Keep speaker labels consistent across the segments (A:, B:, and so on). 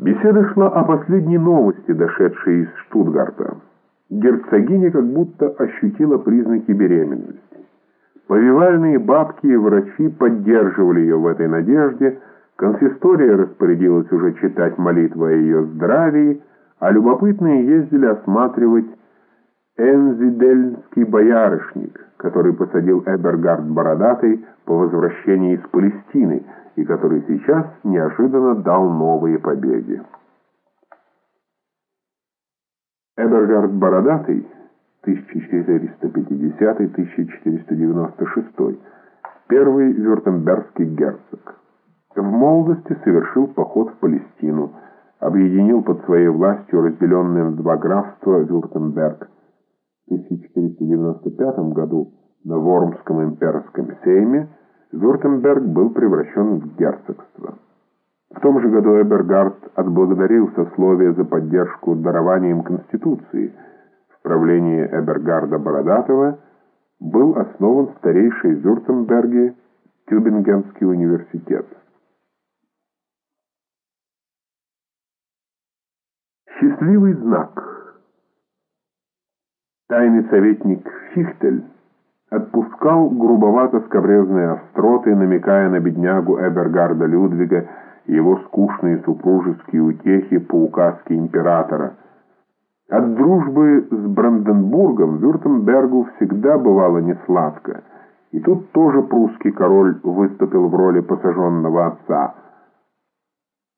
A: Беседа шла о последней новости, дошедшей из Штутгарта. Герцогиня как будто ощутила признаки беременности. Повивальные бабки и врачи поддерживали ее в этой надежде, консистория распорядилась уже читать молитвы о ее здравии, а любопытные ездили осматривать Энзидельский боярышник, который посадил Эбергард Бородатый по возвращении из Палестины и который сейчас неожиданно дал новые побеги. Эбергард Бородатый 1450-1496, первый вюртембергский герцог. В молодости совершил поход в Палестину, объединил под своей властью разделенные в два графства Вюртемберг. В 1495 году на Вормском имперском сейме Вюртемберг был превращен в герцогство. В том же году Эбергард отблагодарил сословие за поддержку дарованием Конституции. В правлении Эбергарда Бородатого был основан старейший в Вюртемберге Тюбингенский университет. Счастливый знак. Тайный советник Фихтель отпускал грубовато-скобрезные остроты, намекая на беднягу Эбергарда Людвига и его скучные супружеские утехи по указке императора. От дружбы с Бранденбургом Вюртембергу всегда бывало несладко, и тут тоже прусский король выступил в роли посаженного отца –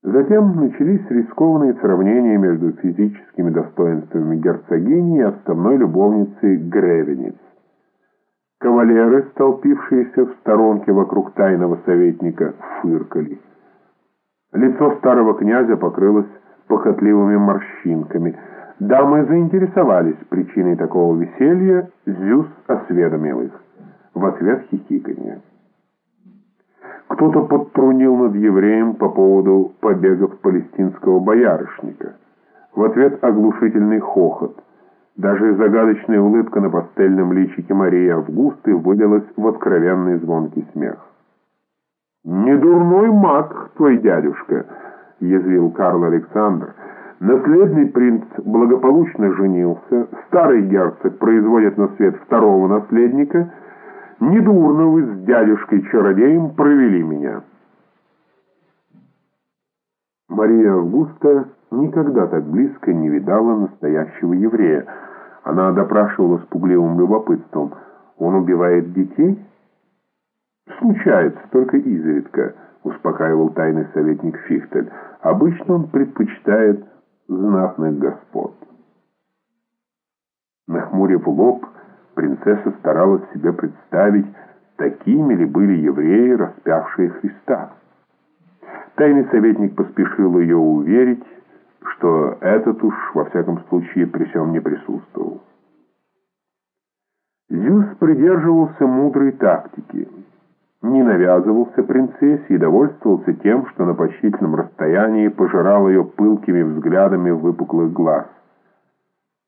A: Затем начались рискованные сравнения между физическими достоинствами герцогини и основной любовницей Гревениц. Кавалеры, столпившиеся в сторонке вокруг тайного советника, фыркали. Лицо старого князя покрылось похотливыми морщинками. Дамы заинтересовались причиной такого веселья, Зюс осведомил их. В ответ хихиканье. Кто-то подтрунил над евреем по поводу побегов палестинского боярышника. В ответ оглушительный хохот. Даже загадочная улыбка на пастельном личике Марии Августы вылилась в откровенный звонкий смех. «Не дурной маг твой дядюшка», — язвил Карл Александр. «Наследный принц благополучно женился, старый герцог производит на свет второго наследника — Недурно вы с дядюшкой-чародеем провели меня. Мария Августа никогда так близко не видала настоящего еврея. Она допрашивала с пугливым любопытством. «Он убивает детей?» «Случается, только изредка», — успокаивал тайный советник Фихтель. «Обычно он предпочитает знатных господ». Нахмурив лоб, принцесса старалась себе представить, такими ли были евреи, распявшие Христа. Тайный советник поспешил ее уверить, что этот уж, во всяком случае, при всем не присутствовал. Зюс придерживался мудрой тактики, не навязывался принцессе и довольствовался тем, что на почтительном расстоянии пожирал ее пылкими взглядами выпуклых глаз.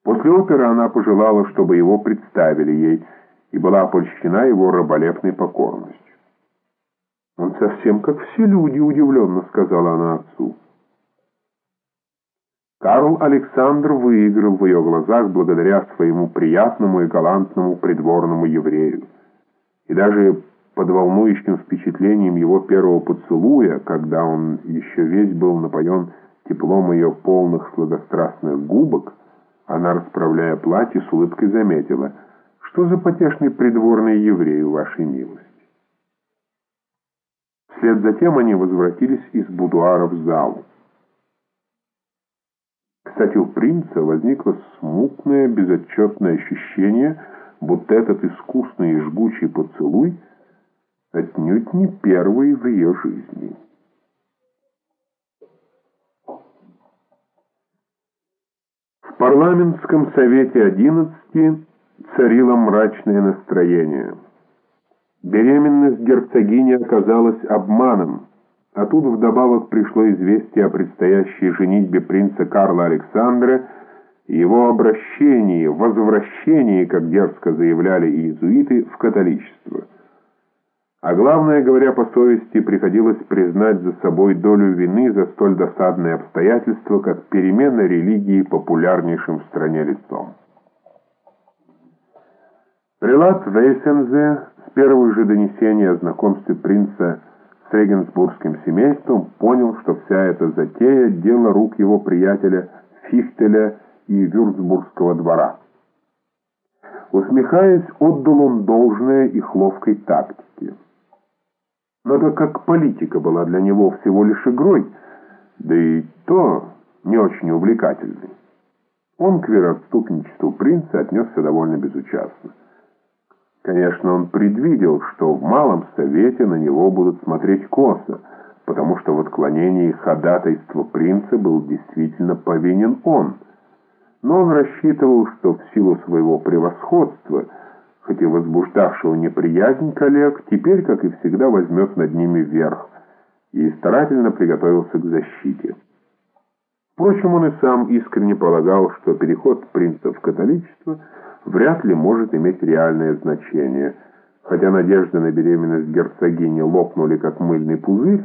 A: После оперы она пожелала, чтобы его представили ей, и была опольщена его раболепной покорностью. «Он совсем как все люди», — удивленно сказала она отцу. Карл Александр выиграл в ее глазах благодаря своему приятному и галантному придворному еврею. И даже под волнующим впечатлением его первого поцелуя, когда он еще весь был напоен теплом ее полных сладострастных губок, она, расправляя платье, с улыбкой заметила, что за потешный придворный еврей у вашей милости. Вслед за тем они возвратились из будуара в залу. Кстати, у принца возникло смутное, безотчетное ощущение, будто этот искусный и жгучий поцелуй отнюдь не первый в ее жизни. В парламентском совете 11 царило мрачное настроение. Беременность герцогини оказалась обманом, а тут вдобавок пришло известие о предстоящей женитьбе принца Карла Александра и его обращении, возвращении, как дерзко заявляли иезуиты, в католичество. А главное, говоря по совести, приходилось признать за собой долю вины за столь досадные обстоятельства, как перемена религии популярнейшим в стране лицом. Прилад Вейсензе с первых же донесений о знакомстве принца с регенсбургским семейством понял, что вся эта затея – дело рук его приятеля Фихтеля и Вюрцбургского двора. Усмехаясь, отдал он должное их ловкой тактике. Но так как политика была для него всего лишь игрой, да и то не очень увлекательной, он к вероотступничеству принца отнесся довольно безучастно. Конечно, он предвидел, что в Малом Совете на него будут смотреть косо, потому что в отклонении ходатайства принца был действительно повинен он. Но он рассчитывал, что в силу своего превосходства – хоть и возбуждавшего неприязнь коллег, теперь, как и всегда, возьмет над ними верх и старательно приготовился к защите. Впрочем, он и сам искренне полагал, что переход принца в католичество вряд ли может иметь реальное значение, хотя надежды на беременность герцогини лопнули как мыльный пузырь,